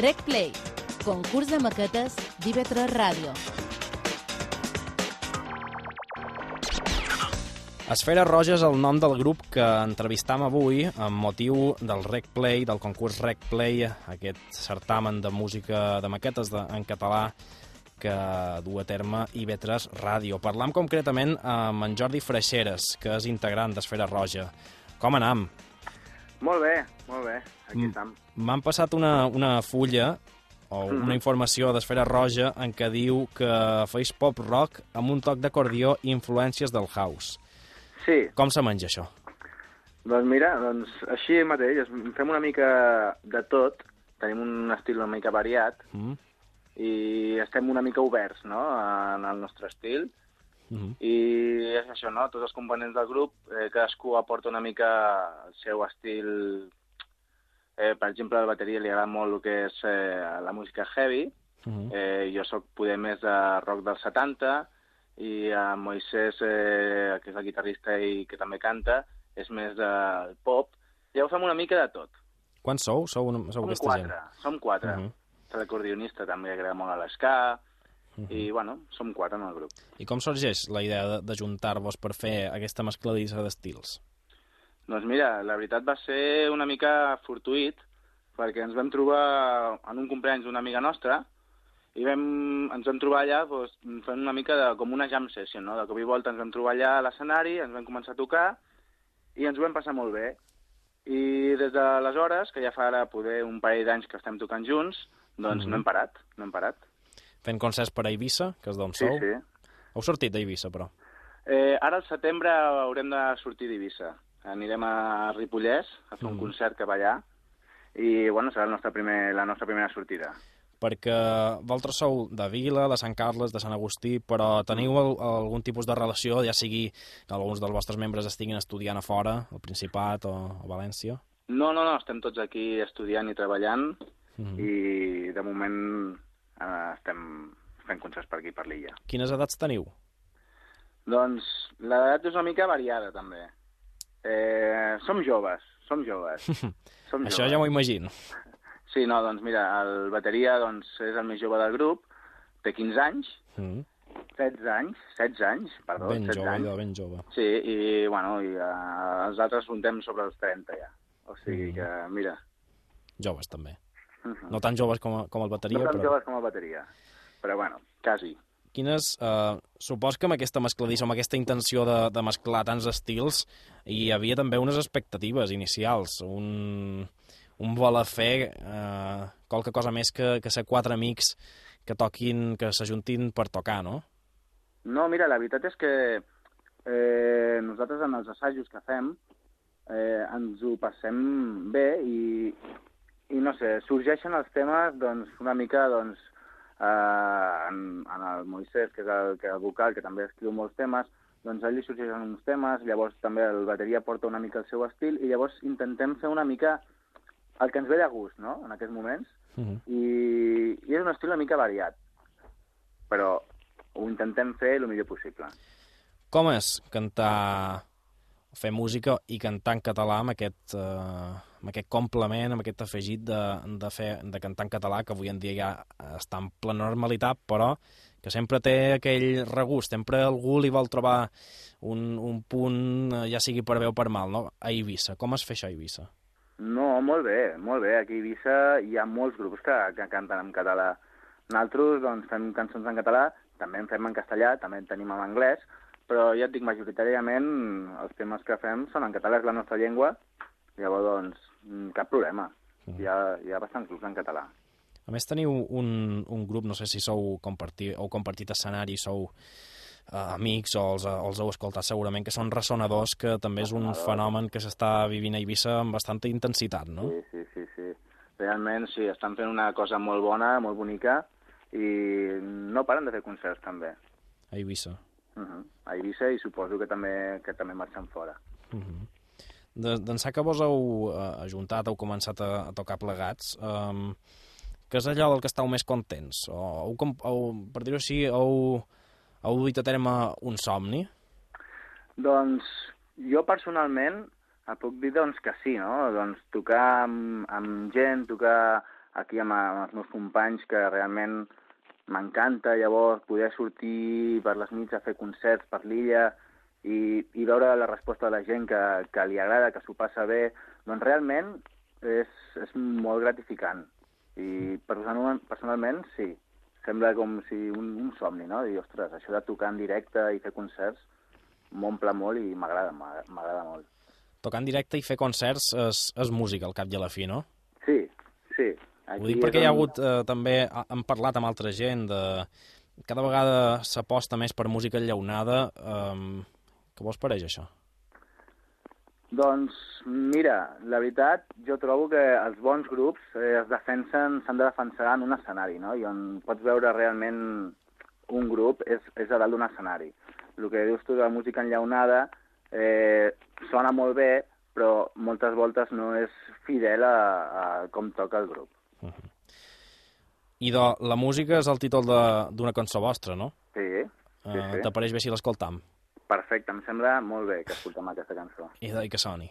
Rec Play, concurs de maquetes d'IV3 Ràdio. Esfera Roja és el nom del grup que entrevistam avui amb motiu del Rec Play, del concurs Rec Play, aquest certamen de música de maquetes de, en català que du a terme IB3 Ràdio. Parlam concretament amb en Jordi Freixeres, que és integrant d'Esfera Roja. Com anam? Molt bé, molt bé, aquí Mm. estem. M'han passat una, una fulla o una informació d'Esfera Roja en què diu que feis pop rock amb un toc d'acordió i influències del house. Sí, Com se menja això? doncs mira, doncs així mateix, fem una mica de tot, tenim un estil una mica variat Mm? i estem una mica oberts, no?, en el nostre estil. Mm I és això, no?, tots els components del grup, eh, cadascú aporta una mica el seu estil... Eh, per exemple, a la bateria li agrada molt el que és eh, la música heavy, -hmm. Eh, jo sóc poder més de rock dels 70 i a Moisés, eh, que és el guitarrista i que també canta, és més de pop. Llavors fem una mica de tot. Quants sou? Sou, una, sou Som aquesta quatre, gent? som quatre. Mhm. L'acordionista també agrada molt a l'esca, Mhm. i bueno, som quatre en el grup. I com sorgeix la idea de, de juntar-vos per fer aquesta mescladissa d'estils? Doncs mira, la veritat va ser una mica fortuït, perquè ens vam trobar en un compleanys d'una amiga nostra, i vam, ens vam trobar allà doncs, fent una mica de, com una jam session, no? De cop i volta ens vam trobar allà a l'escenari, ens vam començar a tocar, i ens ho vam passar molt bé. I des d'aleshores, que ja fa ara poder un parell d'anys que estem tocant junts, doncs Mhm. no hem parat, no hem parat. Fent concerts per a Eivissa, que és d'on Sí, sou? sí. Heu sortit d'Eivissa, però. Eh, ara al setembre haurem de sortir d'Eivissa. Anirem a Ripollès a fer un Mhm. concert cap allà i bueno, serà el nostre primer, la nostra primera sortida. Perquè vosaltres sou de Vila, de Sant Carles, de Sant Agustí, però teniu el, algun tipus de relació, ja sigui que alguns dels vostres membres estiguin estudiant a fora, al Principat o a València? No, no, no, estem tots aquí estudiant i treballant Mm i de moment eh, estem fent concerts per aquí, per l'illa. Quines edats teniu? Doncs l'edat és una mica variada també. Eh, som joves, som joves. Som Això joves. ja m'ho imagino. Sí, no, doncs mira, el bateria doncs, és el més jove del grup, té 15 anys, Mm. 16 anys, 16 anys, perdó, Ben 16 jove, anys. idò, ben jove. Sí, i, bueno, i uh, els altres rondem sobre els 30 ja. O sigui Mhm. que, mira... Joves, també. Mhm. No tan joves com, com el bateria, no tan però... joves com a bateria, però bueno, quasi. Quines... Eh, supos que amb aquesta mescladissa, amb aquesta intenció de, de mesclar tants estils, hi havia també unes expectatives inicials, un, un vol a fer eh, qualque cosa més que, que ser quatre amics que toquin, que s'ajuntin per tocar, no? No, mira, la veritat és que eh, nosaltres en els assajos que fem eh, ens ho passem bé i, i no sé, sorgeixen els temes doncs, una mica doncs, eh, en, en el Moisés, que és el, que el vocal, que també escriu molts temes, doncs a ell li sorgeixen uns temes, llavors també el bateria porta una mica el seu estil i llavors intentem fer una mica el que ens ve de gust, no?, en aquests moments, Uh -huh. i, i és un estil una mica variat, però ho intentem fer el millor possible. Com és cantar, fer música i cantar en català amb aquest, eh, amb aquest complement, amb aquest afegit de, de, fer, de cantar en català, que avui en dia ja està en plena normalitat, però que sempre té aquell regust, sempre algú li vol trobar un, un punt, eh, ja sigui per bé o per mal, no? A Eivissa. Com es fa això a Eivissa? No, molt bé, molt bé. Aquí a Eivissa hi ha molts grups que, que canten en català. Nosaltres doncs, fem cançons en català, també en fem en castellà, també en tenim en anglès, però ja et dic, majoritàriament els temes que fem són en català, és la nostra llengua, llavors, doncs, mm, cap problema. Hi ha, hi ha bastants grups en català. A més, teniu un, un grup, no sé si sou compartir, heu compartit escenari, sou eh, amics o els, els heu escoltat segurament, que són ressonadors, que també és un fenomen que s'està vivint a Eivissa amb bastanta intensitat, no? Sí, sí, sí, sí. Realment, sí, estan fent una cosa molt bona, molt bonica, i no paren de fer concerts, també. A Eivissa. Uh -huh. A Eivissa i suposo que també, que també marxen fora. Uh -huh. De, D'ençà que vos heu eh, ajuntat, heu començat a, a tocar plegats, um, que és allò del que estàu més contents? O, heu, heu, per dir-ho així, heu, heu duit a terme un somni? Doncs jo personalment et puc dir doncs, que sí, no? Doncs tocar amb, amb gent, tocar aquí amb, amb els meus companys que realment m'encanta llavors poder sortir per les nits a fer concerts per l'illa i, i veure la resposta de la gent que, que li agrada, que s'ho passa bé, doncs realment és, és molt gratificant. I personalment, sí, sembla com si un, un somni, no? Dir, ostres, això de tocar en directe i fer concerts m'omple molt i m'agrada, m'agrada molt. Tocar en directe i fer concerts és, és música, al cap i a la fi, no? Sí, sí. Aquí Ho dic perquè hi ha hagut, eh, també, hem parlat amb altra gent, de... cada vegada s'aposta més per música llaunada. Eh, què vos pareix, això? Doncs, mira, la veritat, jo trobo que els bons grups eh, es defensen, s'han de defensar en un escenari, no? I on pots veure realment un grup és, és a dalt d'un escenari. El que dius tu de la música enllaunada eh, sona molt bé, però moltes voltes no és fidel a, a com toca el grup. Uh -huh. I de, la música és el títol d'una cançó vostra, no? Sí, sí, uh, sí. T'apareix bé si l'escoltam? Perfecte, em sembla molt bé que escoltem aquesta cançó. I, que soni.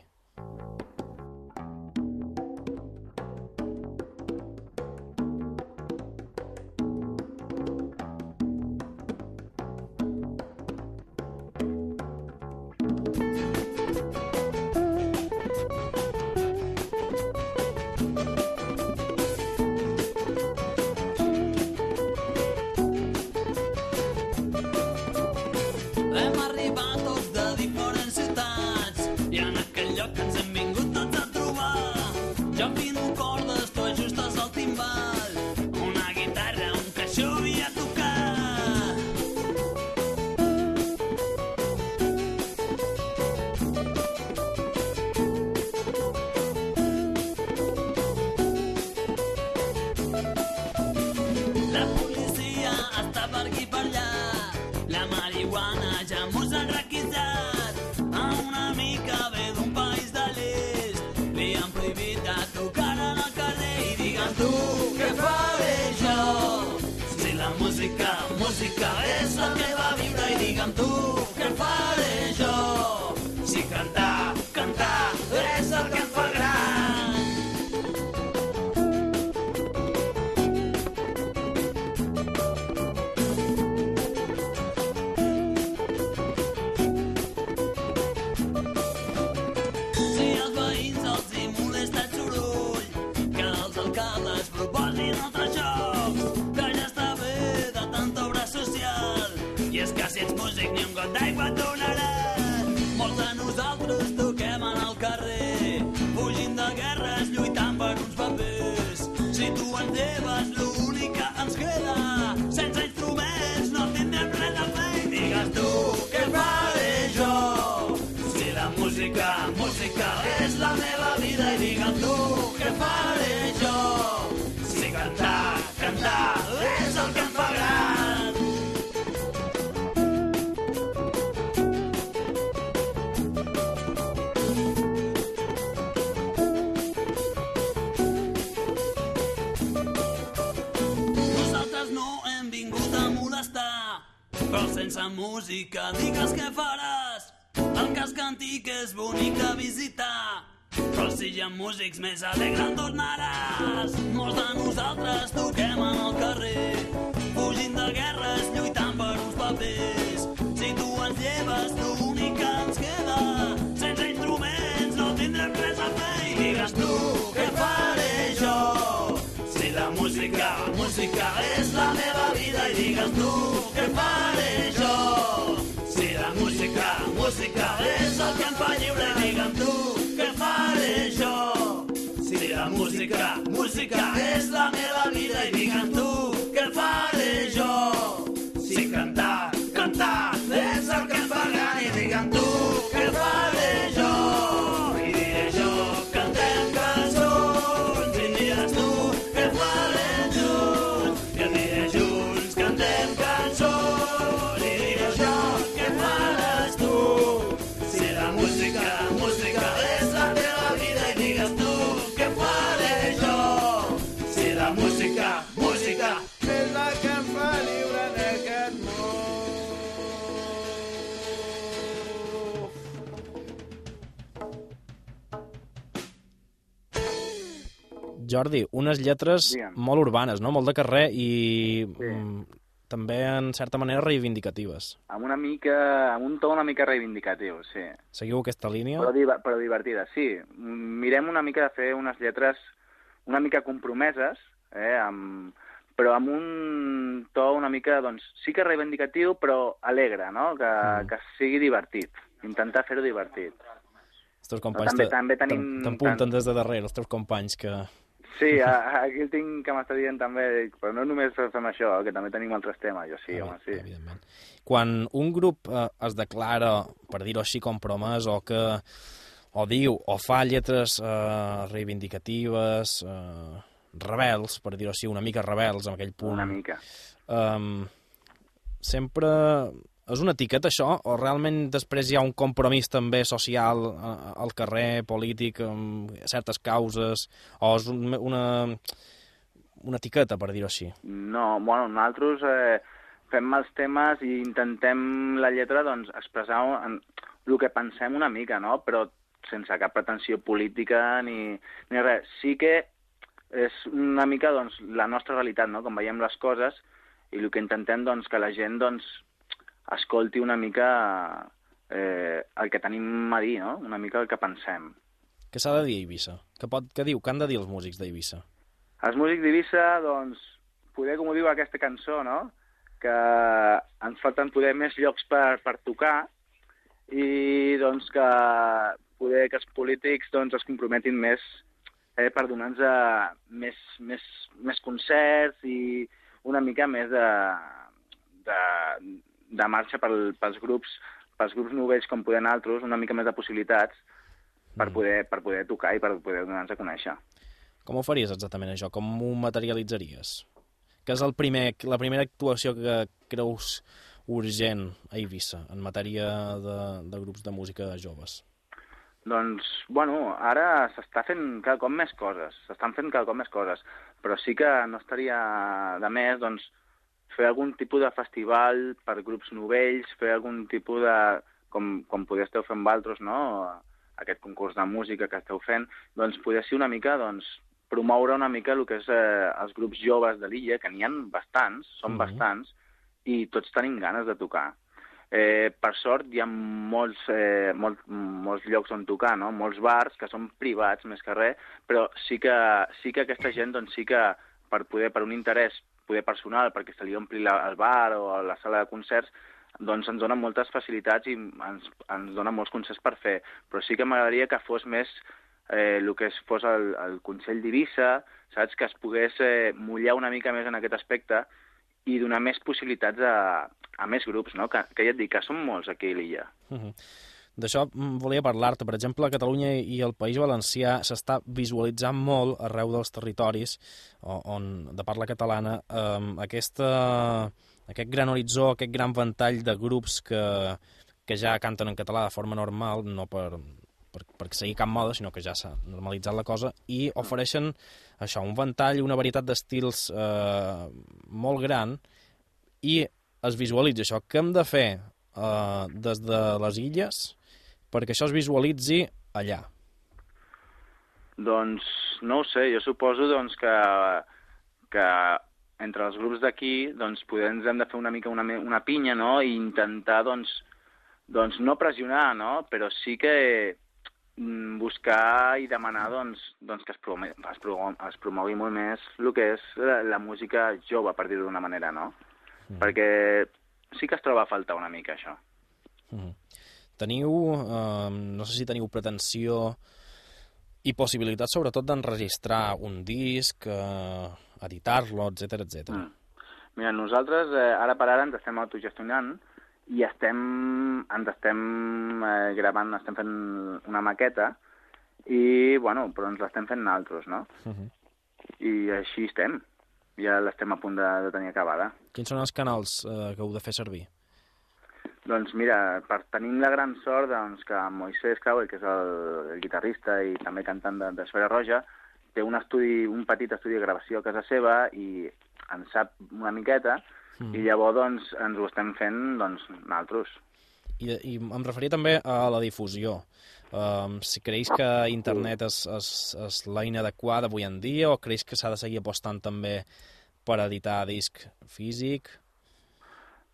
Música, digues què faràs. El casc antic és bonic de visitar, però si hi ha músics més alegres tornaràs. Molts de nosaltres toquem en el carrer, fugint de guerres, lluitant per uns papers. Si tu ens lleves, l'únic que ens queda, sense instruments no tindrem res a fer. I digues tu, música, música és la meva vida, i digues tu, què faré jo? música és el que em fa lliure, digue'm tu, què faré jo? Si la música, música és la meva vida i digue'm tu, què faré jo? Jordi, unes lletres Digue'm. molt urbanes, no? Molt de carrer i Sí. mm, també, en certa manera, reivindicatives. Amb una mica, amb un to una mica reivindicatiu, sí. Seguiu aquesta línia? Però, diva- però divertida, sí. Mirem una mica de fer unes lletres una mica compromeses, eh, amb, però amb un to una mica, doncs, sí que reivindicatiu, però alegre, no? Que, Mm. que sigui divertit. Intentar fer-ho divertit. Els teus companys també- te- també tenim- te'n- t'empunten des de darrere, els teus companys, que... Sí, aquí el tinc que m'està dient també, però no només fem això, que també tenim altres temes. Jo sí, Evi- home, sí. Evidentment. Quan un grup eh, es declara, per dir-ho així, compromès, o que o diu, o fa lletres eh, reivindicatives, eh, rebels, per dir-ho així, una mica rebels en aquell punt. Una mica. Um, sempre és una etiqueta això o realment després hi ha un compromís també social eh, al carrer, polític, amb certes causes, o és un, una, una etiqueta, per dir-ho així? No, bueno, nosaltres eh, fem els temes i intentem la lletra doncs, expressar en, el que pensem una mica, no? però sense cap pretensió política ni, ni res. Sí que és una mica doncs, la nostra realitat, no? com veiem les coses, i el que intentem doncs, que la gent doncs, escolti una mica eh, el que tenim a dir, no? una mica el que pensem. Què s'ha de dir a Eivissa? Què, pot, què diu? Què han de dir els músics d'Eivissa? Els músics d'Eivissa, doncs, poder, com ho diu aquesta cançó, no? que ens falten poder més llocs per, per tocar i doncs que poder que els polítics doncs, es comprometin més eh, per donar-nos eh, més, més, més concerts i una mica més de, de, de marxa pel, pels grups pels grups novells com podem altres, una mica més de possibilitats per Mm. poder, per poder tocar i per poder donar-nos a conèixer. Com ho faries exactament això? Com ho materialitzaries? Què és el primer, la primera actuació que creus urgent a Eivissa en matèria de, de grups de música joves? Doncs, bueno, ara s'està fent cada cop més coses, s'estan fent cada cop més coses, però sí que no estaria de més, doncs, fer algun tipus de festival per grups novells, fer algun tipus de... com, com poder esteu fent vosaltres, no?, aquest concurs de música que esteu fent, doncs poder ser una mica, doncs, promoure una mica el que és eh, els grups joves de l'illa, que n'hi ha bastants, són Mhm. bastants, i tots tenim ganes de tocar. Eh, per sort hi ha molts, eh, molt, molts llocs on tocar, no? molts bars que són privats més que res, però sí que, sí que aquesta gent doncs, sí que per poder per un interès poder personal, perquè se li ompli la, el bar o la sala de concerts, doncs ens donen moltes facilitats i ens, ens donen molts concerts per fer. Però sí que m'agradaria que fos més eh, el que fos el, el Consell d'Eivissa, saps? Que es pogués eh, mullar una mica més en aquest aspecte i donar més possibilitats a, a més grups, no? Que, que ja et dic, que són molts aquí a l'illa. Uh -huh. D'això mm, volia parlar-te. Per exemple, a Catalunya i el País Valencià s'està visualitzant molt arreu dels territoris on, de parla catalana eh, aquesta, aquest gran horitzó, aquest gran ventall de grups que, que ja canten en català de forma normal, no per, per, per seguir cap moda, sinó que ja s'ha normalitzat la cosa, i ofereixen això, un ventall, una varietat d'estils eh, molt gran, i es visualitza això. Què hem de fer eh, des de les illes perquè això es visualitzi allà? Doncs no ho sé, jo suposo doncs, que, que entre els grups d'aquí doncs, poder ens hem de fer una mica una, una pinya no? i intentar doncs, doncs no pressionar, no? però sí que mm, buscar i demanar doncs, doncs que es, prome, es, pro, es promogui molt més el que és la, la música jove, per dir-ho d'una manera, no? Mm. Perquè sí que es troba a faltar una mica això. Mhm. Teniu, eh, no sé si teniu pretensió i possibilitat sobretot d'enregistrar un disc, eh, editar-lo, etc etc. Mm. Mira, nosaltres eh, ara per ara ens estem autogestionant i estem, ens estem eh, gravant, estem fent una maqueta i, bueno, però ens l'estem fent naltros, no? Uh -huh. I així estem. Ja l'estem a punt de, de tenir acabada. Quins són els canals eh, que heu de fer servir? Doncs mira, per tenir la gran sort doncs, que Moisés Cauel, que és el, el guitarrista i també cantant de- d'Esfera Roja, té un estudi, un petit estudi de gravació a casa seva i en sap una miqueta Mm. i llavors doncs, ens ho estem fent doncs, nosaltres. I, I em referia també a la difusió. Um, si creus que internet és, és, és l'eina adequada avui en dia o creus que s'ha de seguir apostant també per editar disc físic?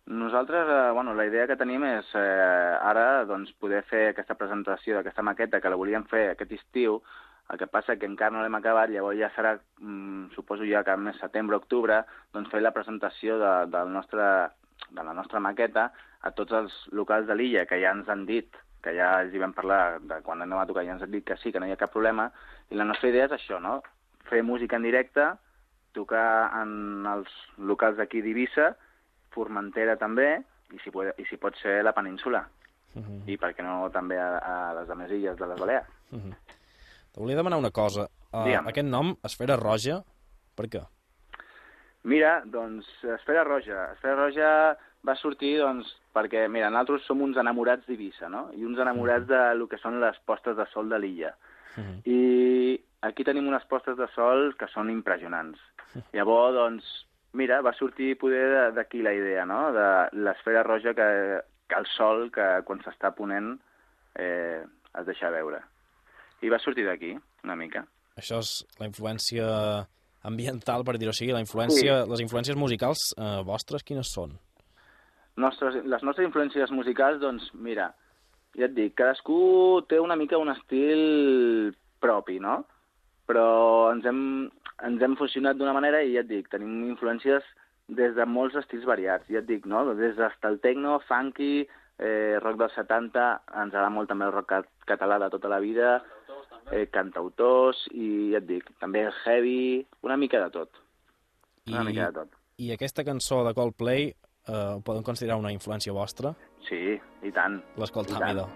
Nosaltres, eh, bueno, la idea que tenim és eh, ara doncs, poder fer aquesta presentació d'aquesta maqueta que la volíem fer aquest estiu, el que passa que encara no l'hem acabat, llavors ja serà, mm, suposo ja que més setembre, octubre, doncs fer la presentació de, del nostre, de la nostra maqueta a tots els locals de l'illa, que ja ens han dit, que ja els hi vam parlar de quan anem a tocar, ja ens han dit que sí, que no hi ha cap problema, i la nostra idea és això, no? Fer música en directe, tocar en els locals d'aquí d'Eivissa, Formentera també, i si, pot, i si pot ser la península. Uh -huh. I per què no també a, a les altres illes de les Balears. Uh -huh. Te volia demanar una cosa. Uh, Digue'm. aquest nom, Esfera Roja, per què? Mira, doncs, Esfera Roja. Esfera Roja va sortir, doncs, perquè, mira, nosaltres som uns enamorats d'Eivissa, no? I uns enamorats de lo que són les postes de sol de l'illa. Uh -huh. I aquí tenim unes postes de sol que són impressionants. Llavors, doncs, mira, va sortir poder de- d'aquí la idea, no?, de l'esfera roja que, que el sol, que quan s'està ponent, eh, es deixa veure. I va sortir d'aquí, una mica. Això és la influència ambiental, per dir-ho així, la influència, Sí. les influències musicals eh, vostres, quines són? Nostres, les nostres influències musicals, doncs, mira, ja et dic, cadascú té una mica un estil propi, no? Però ens hem, ens hem funcionat d'una manera i ja et dic, tenim influències des de molts estils variats, ja et dic, no? Des d'hasta el techno, funky, eh, rock dels 70, ens agrada molt també el rock cat- català de tota la vida, eh, cantautors, i ja et dic, també el heavy, una mica de tot, una I, mica de tot. I aquesta cançó de Coldplay eh, ho podem considerar una influència vostra? Sí, i tant. L'escoltam, idò.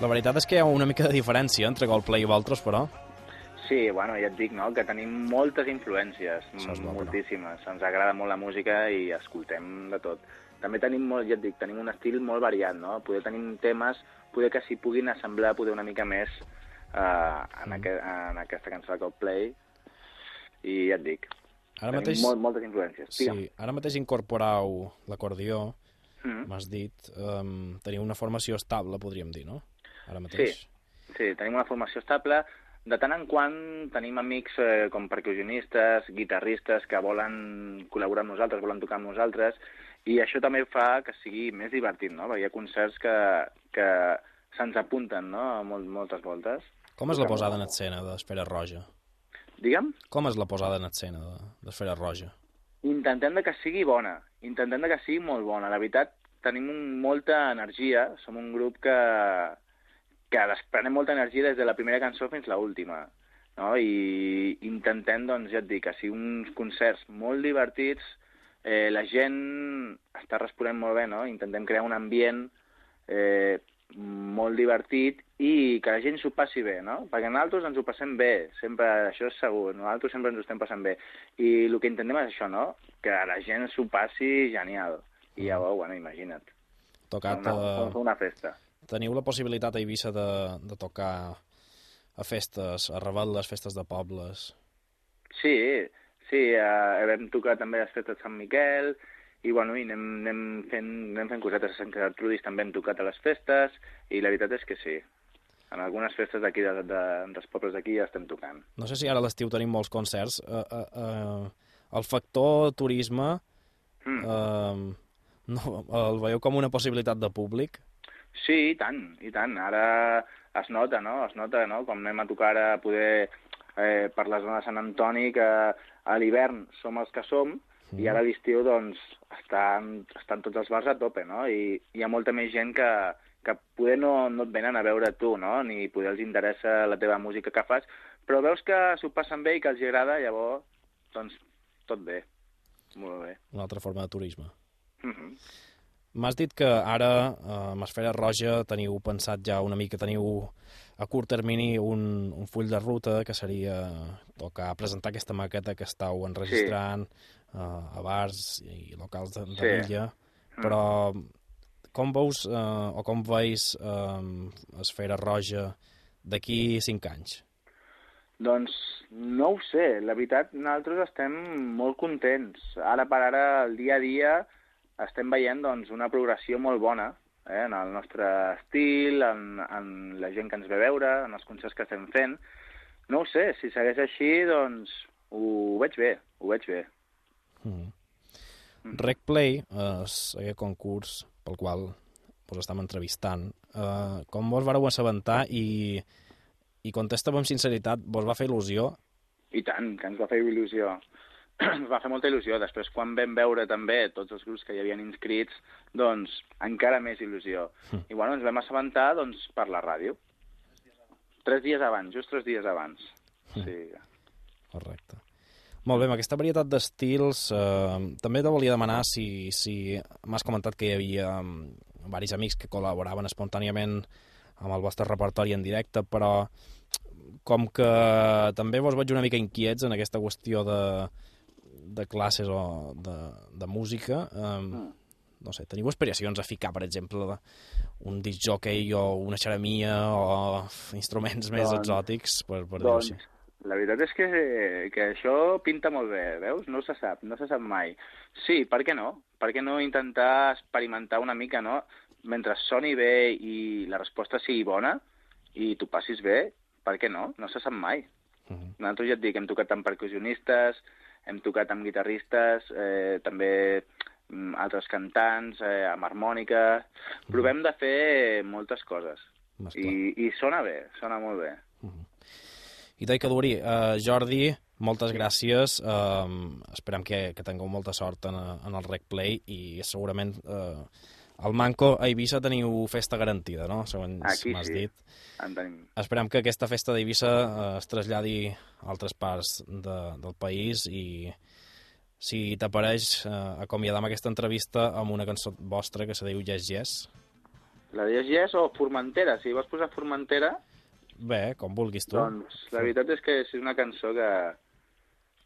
La veritat és que hi ha una mica de diferència entre Coldplay i Valtros, però... Sí, bueno, ja et dic, no?, que tenim moltes influències, Això es nota, no? moltíssimes. Ens agrada molt la música i escoltem de tot. També tenim molt, ja et dic, tenim un estil molt variat, no? Poder tenim temes, poder que s'hi puguin assemblar poder una mica més eh, en, Mm. aquest, en aquesta cançó de Coldplay. I ja et dic, Ara tenim mateix, molt, moltes influències. sí, Digue'm. ara mateix incorporau l'acordió, Mm. m'has dit, um, teniu una formació estable, podríem dir, no? Ara mateix. Sí, tenim una formació estable. De tant en quant tenim amics eh, com percussionistes, guitarristes que volen col·laborar amb nosaltres, volen tocar amb nosaltres, i això també fa que sigui més divertit, no? Perquè hi ha concerts que, que se'ns apunten, no?, Mol, moltes voltes. Com és la posada en escena d'Esfera Roja? Digue'm, Com és la posada en escena de- d'Esfera Roja? intentem de que sigui bona, intentem de que sigui molt bona. La veritat, tenim un, molta energia, som un grup que, que desprenem molta energia des de la primera cançó fins a l'última. No? I intentem, doncs, ja et dic, que sigui uns concerts molt divertits, eh, la gent està responent molt bé, no? Intentem crear un ambient eh, molt divertit i que la gent s'ho passi bé, no? Perquè nosaltres ens ho passem bé, sempre, això és segur, nosaltres sempre ens ho estem passant bé. I el que intentem és això, no? Que la gent s'ho passi genial. I llavors, bueno, imagina't, Tocat, una, uh, una festa. Teniu la possibilitat a Eivissa de, de tocar a festes, a revetles, festes de pobles... Sí, sí, eh, vam tocar també les festes de Sant Miquel, i bueno, i anem, anem, fent, anem fent cosetes a Sant Gertrudis, també hem tocat a les festes, i la veritat és que sí. En algunes festes d'aquí, de, de, dels pobles d'aquí, ja estem tocant. No sé si ara a l'estiu tenim molts concerts. Uh, uh, uh, el factor turisme Mm. uh, no, el veieu com una possibilitat de públic? Sí, i tant, i tant. Ara es nota, no? Es nota, no? Com anem a tocar a poder eh, per la zona de Sant Antoni, que a l'hivern som els que som, mm. i ara a l'estiu, doncs, estan, estan tots els bars a tope, no? I hi ha molta més gent que, que poder no, no et venen a veure tu, no? Ni poder els interessa la teva música que fas, però veus que s'ho passen bé i que els agrada, llavors, doncs, tot bé. Molt bé. Una altra forma de turisme. Mm -hmm. M'has dit que ara eh, amb Esfera Roja teniu pensat ja una mica, teniu a curt termini un, un full de ruta que seria tocar, presentar aquesta maqueta que estàu enregistrant sí. eh, a bars i locals de, de Sí. l'illa, però com veus eh, o com veus eh, Esfera Roja d'aquí cinc anys? Doncs no ho sé, la veritat, nosaltres estem molt contents. Ara per ara, el dia a dia, estem veient doncs, una progressió molt bona eh, en el nostre estil, en, en la gent que ens ve a veure, en els concerts que estem fent. No ho sé, si segueix així, doncs ho veig bé, ho veig bé. Mm. RecPlay és aquest concurs pel qual vos estem entrevistant. Uh, com vos vareu assabentar i, i contesta amb sinceritat, vos va fer il·lusió? I tant, que ens va fer il·lusió. Ens va fer molta il·lusió. Després, quan vam veure també tots els grups que hi havien inscrits, doncs encara més il·lusió. I bueno, ens vam assabentar doncs, per la ràdio. Tres dies abans, just tres dies abans. Sí. Correcte. Molt bé, amb aquesta varietat d'estils, eh, també te volia demanar si, si m'has comentat que hi havia um, varis amics que col·laboraven espontàniament amb el vostre repertori en directe, però com que també vos veig una mica inquiets en aquesta qüestió de, de classes o de, de música, eh, no sé, teniu aspiracions a ficar, per exemple, un disc jockey o una xeremia o instruments més Doncs- exòtics, per, per dir-ho Doncs, així? la veritat és que, que això pinta molt bé, veus? No se sap, no se sap mai. Sí, per què no? Per què no intentar experimentar una mica, no? Mentre soni bé i la resposta sigui bona i tu passis bé, per què no? No se sap mai. Mhm. Nosaltres ja et dic, hem tocat amb percussionistes, hem tocat amb guitarristes, eh, també mm, altres cantants, eh, amb harmònica... Provem de fer moltes coses. I, I sona bé, sona molt bé. I t'he que dur-hi. Uh, Jordi, moltes gràcies. Uh, esperem que, que tingueu molta sort en, en el Rec Play i segurament uh, al Manco a Eivissa teniu festa garantida, no? Segons m'has sí. dit. En tenim. Esperem que aquesta festa d'Eivissa eh, es traslladi a altres parts de, del país i si t'apareix eh, acomiadam aquesta entrevista amb una cançó vostra que se diu Yes Yes. La de Yes Yes o Formentera, si vols posar Formentera... Bé, com vulguis tu. Doncs la veritat és que és una cançó que,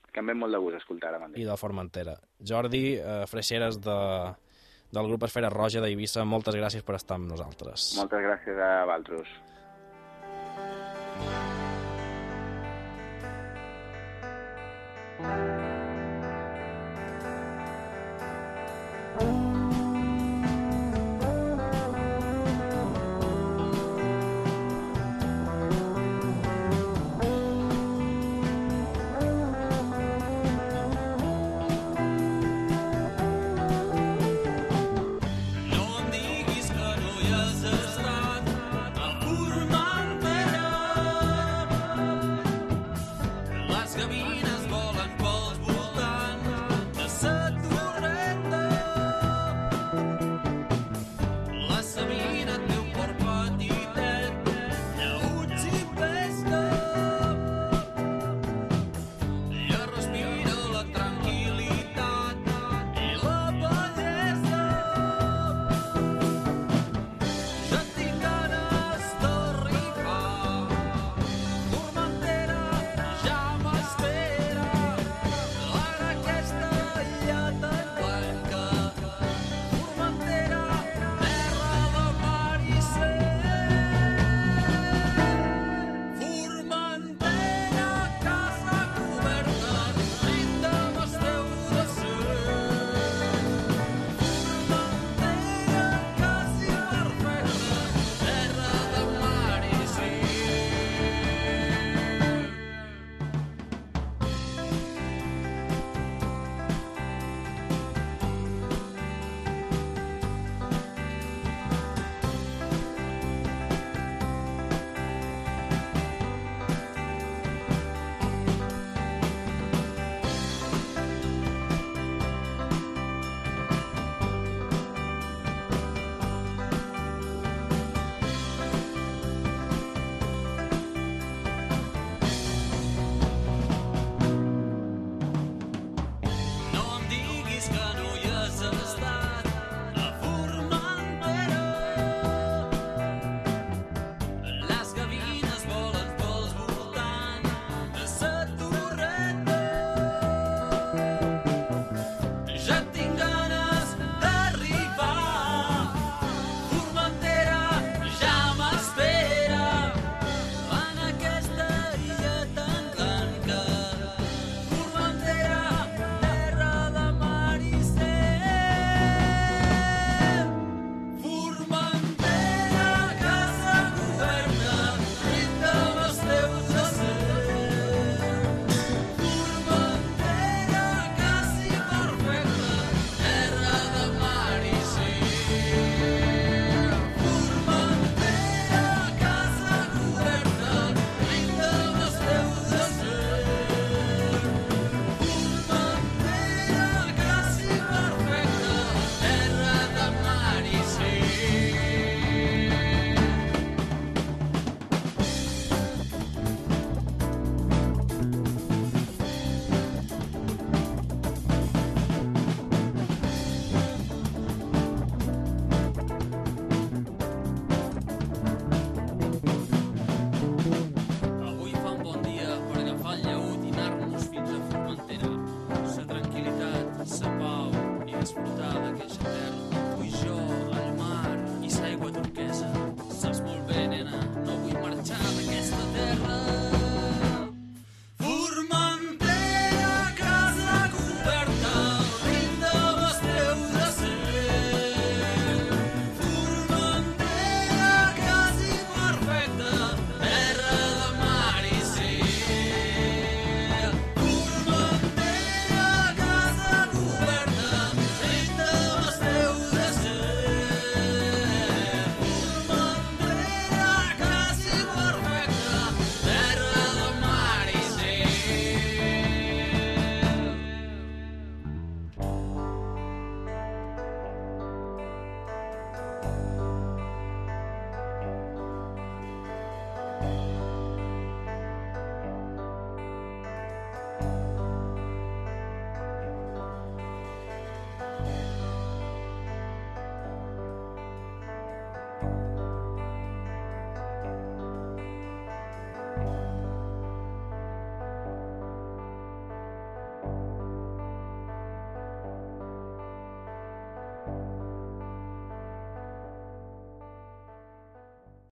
que em ve molt de gust escoltar ara mateix. I de Formentera. Jordi eh, Freixeres de del grup Esfera Roja d'Eivissa. Moltes gràcies per estar amb nosaltres. Moltes gràcies a Valtros.